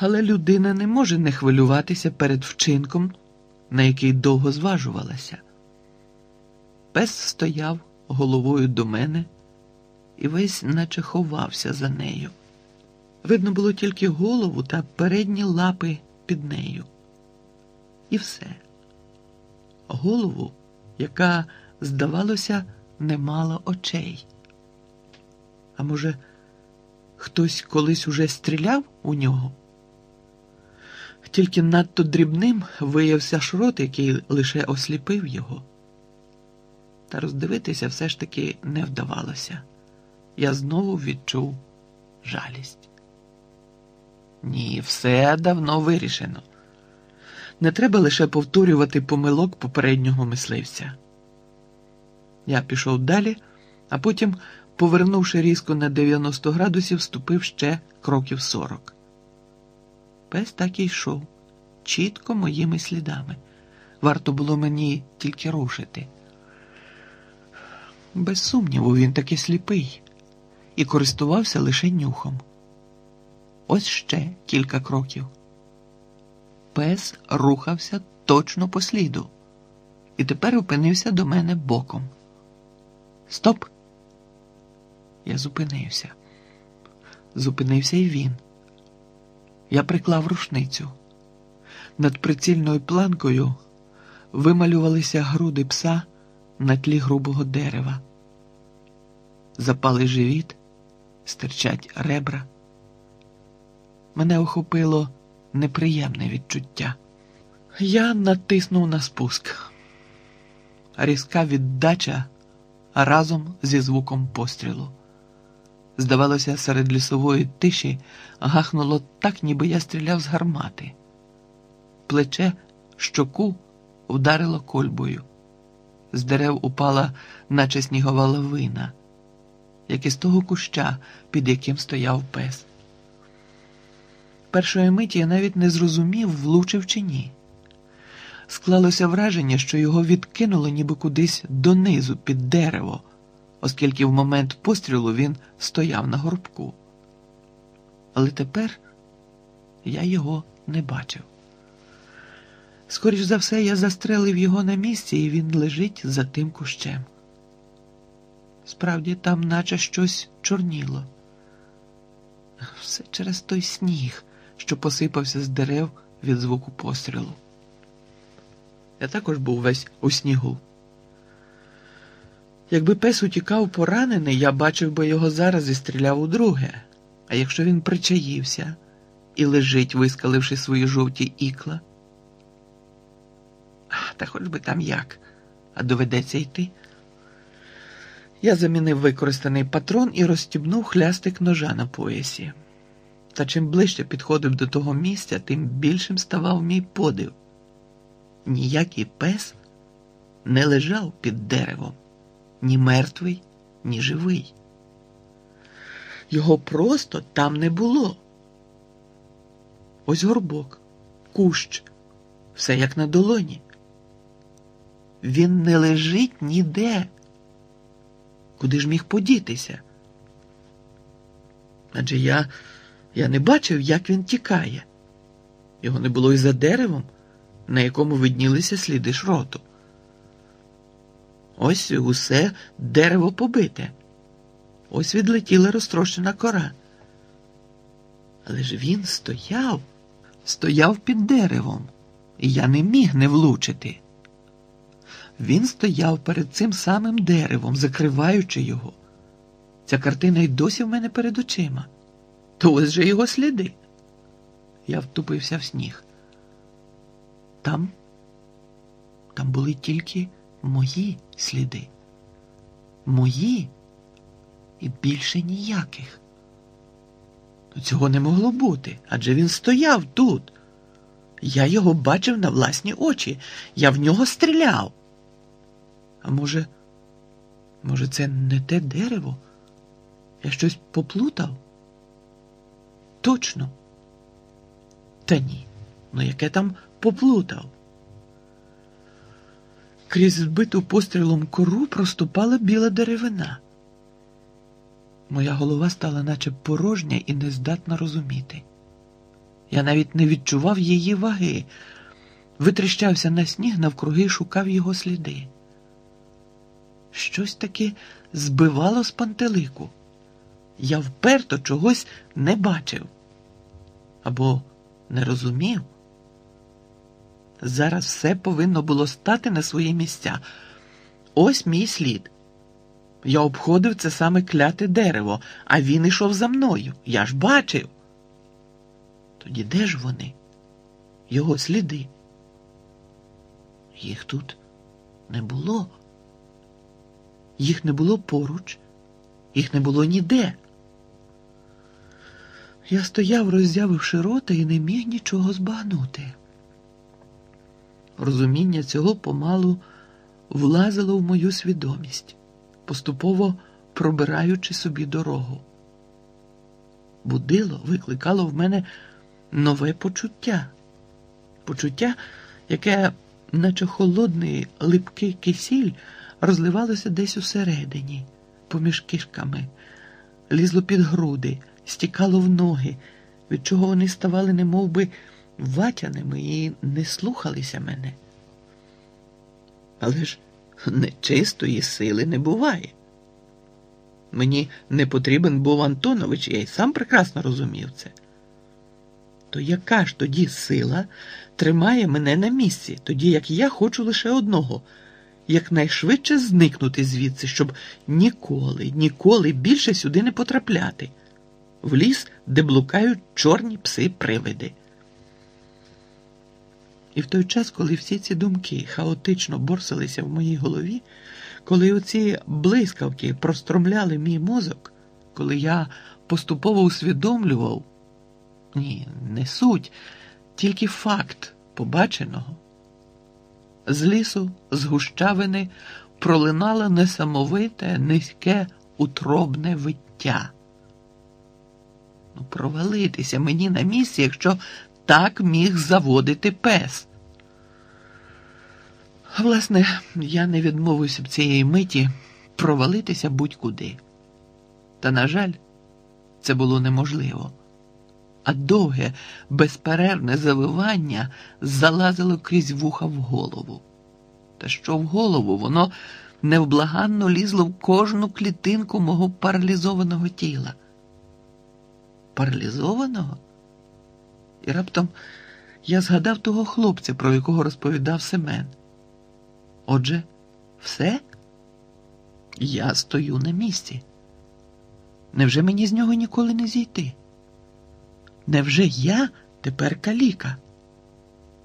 Але людина не може не хвилюватися перед вчинком, на який довго зважувалася. Пес стояв головою до мене і весь наче ховався за нею. Видно було тільки голову та передні лапи під нею. І все. Голову, яка, здавалося, не мала очей. А може, хтось колись уже стріляв у нього? Тільки надто дрібним виявився шрот, який лише осліпив його. Та роздивитися все ж таки не вдавалося. Я знову відчув жалість. Ні, все давно вирішено. Не треба лише повторювати помилок попереднього мисливця. Я пішов далі, а потім, повернувши різко на 90 градусів, ступив ще кроків 40. Пес так і йшов, чітко моїми слідами. Варто було мені тільки рушити. Без сумніву, він таки сліпий і користувався лише нюхом. Ось ще кілька кроків. Пес рухався точно по сліду і тепер опинився до мене боком. Стоп! Я зупинився. Зупинився і він. Я приклав рушницю. Над прицільною планкою вималювалися груди пса на тлі грубого дерева. Запалий живіт, стирчать ребра. Мене охопило неприємне відчуття. Я натиснув на спуск. Різка віддача разом зі звуком пострілу. Здавалося, серед лісової тиші гахнуло так, ніби я стріляв з гармати. Плече щоку вдарило кольбою. З дерев упала, наче снігова лавина, як із того куща, під яким стояв пес. Першої миті я навіть не зрозумів, влучив чи ні. Склалося враження, що його відкинуло ніби кудись донизу під дерево, оскільки в момент пострілу він стояв на горбку. Але тепер я його не бачив. Скоріш за все, я застрелив його на місці, і він лежить за тим кущем. Справді, там наче щось чорніло. Все через той сніг, що посипався з дерев від звуку пострілу. Я також був весь у снігу. Якби пес утікав поранений, я бачив би його зараз і стріляв удруге. А якщо він причаївся і лежить, вискаливши свої жовті ікла, та хоч би там як, а доведеться йти. Я замінив використаний патрон і розстібнув хлястик ножа на поясі. Та чим ближче підходив до того місця, тим більшим ставав мій подив. Ніякий пес не лежав під деревом, ні мертвий, ні живий. Його просто там не було. Ось горбок, кущ, все як на долоні. Він не лежить ніде. Куди ж міг подітися? Адже я я не бачив, як він тікає. Його не було і за деревом, на якому виднілися сліди шроту. Ось усе дерево побите. Ось відлетіла розтрощена кора. Але ж він стояв, стояв під деревом, і я не міг не влучити. Він стояв перед цим самим деревом, закриваючи його. Ця картина й досі в мене перед очима. То ось же його сліди. Я втупився в сніг. Там, там були тільки мої сліди. Мої і більше ніяких. Цього не могло бути, адже він стояв тут. Я його бачив на власні очі, я в нього стріляв. А може, може, це не те дерево? Я щось поплутав? Точно. Та ні, ну яке там поплутав? Крізь збиту пострілом кору проступала біла деревина. Моя голова стала наче порожня і нездатна розуміти. Я навіть не відчував її ваги, витріщався на сніг навкруги і шукав його сліди. Щось таки збивало з пантелику. Я вперто чогось не бачив або не розумів. Зараз все повинно було стати на свої місця. Ось мій слід. Я обходив це саме кляте дерево, а він ішов за мною. Я ж бачив. Тоді де ж вони? Його сліди? Їх тут не було. Їх не було поруч, їх не було ніде. Я стояв, роззявивши рота, і не міг нічого збагнути. Розуміння цього помалу влазило в мою свідомість, поступово пробираючи собі дорогу. Будило викликало в мене нове почуття, почуття, яке, наче холодний липкий кисіль, розливалося десь усередині, поміж кишками, лізло під груди, стікало в ноги, від чого вони ставали немов би, ватяними і не слухалися мене. Але ж нечистої сили не буває. Мені не потрібен був Антонович, я й сам прекрасно розумів це. То яка ж тоді сила тримає мене на місці, тоді як я хочу лише одного якнайшвидше зникнути звідси, щоб ніколи, ніколи більше сюди не потрапляти, в ліс, де блукають чорні пси-привиди. І в той час, коли всі ці думки хаотично борсилися в моїй голові, коли оці блискавки простромляли мій мозок, коли я поступово усвідомлював, ні, не суть, тільки факт побаченого. З лісу, з гущавини пролинало несамовите, низьке, утробне виття. Ну, провалитися мені на місці, якщо так міг заводити пес. Власне, я не відмовився б цієї миті провалитися будь-куди. Та, на жаль, це було неможливо. А довге, безперервне завивання залазило крізь вуха в голову. Та що в голову воно невблаганно лізло в кожну клітинку мого паралізованого тіла. Паралізованого? І раптом я згадав того хлопця, про якого розповідав Семен. Отже, все? Я стою на місці. Невже мені з нього ніколи не зійти? Невже я тепер каліка?